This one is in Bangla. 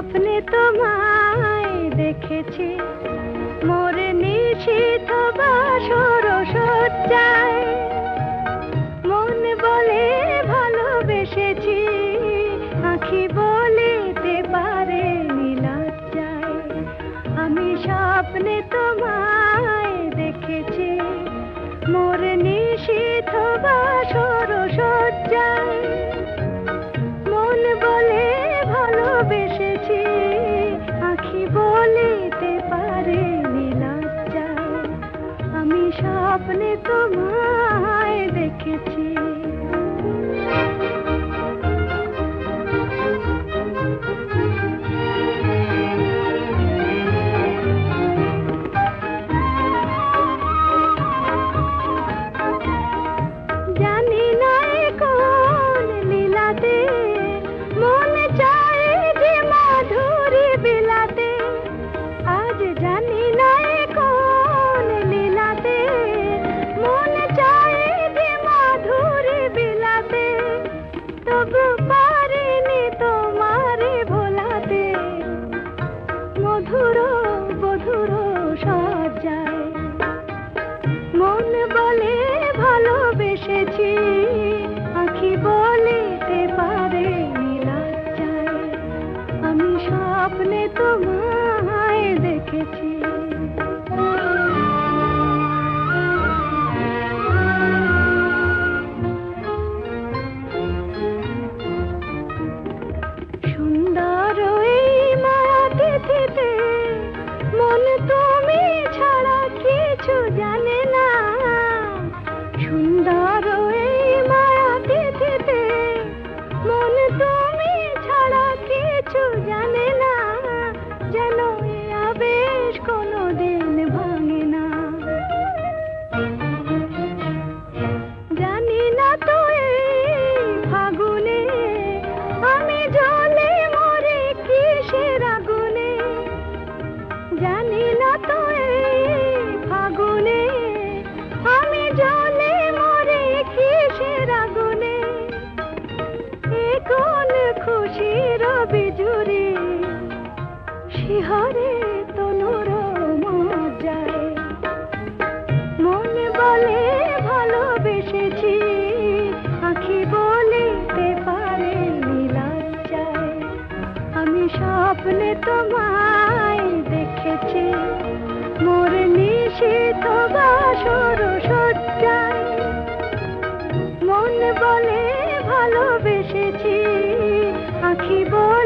স্বপ্নে তোমায় দেখেছি। মোর নিশীথ বাসর সজ্জায় মন বলে ভালোবেসেছি, আঁখি বলিতে পারে নীলাজ্জায়। আমি স্বপ্নে তোমায় দেখেছি, মোর নিশীথ বাসর সজ্জায় तुम জুড়ে শিহরে তনুর মন বলে ভালোবেসেছি, আখি বলিতে পারে আমি স্বপ্নে তোমায় দেখেছি, মোর নিশিত বাসর সজ্জায় মন বলে ভালোবেসেছি, আখি বলে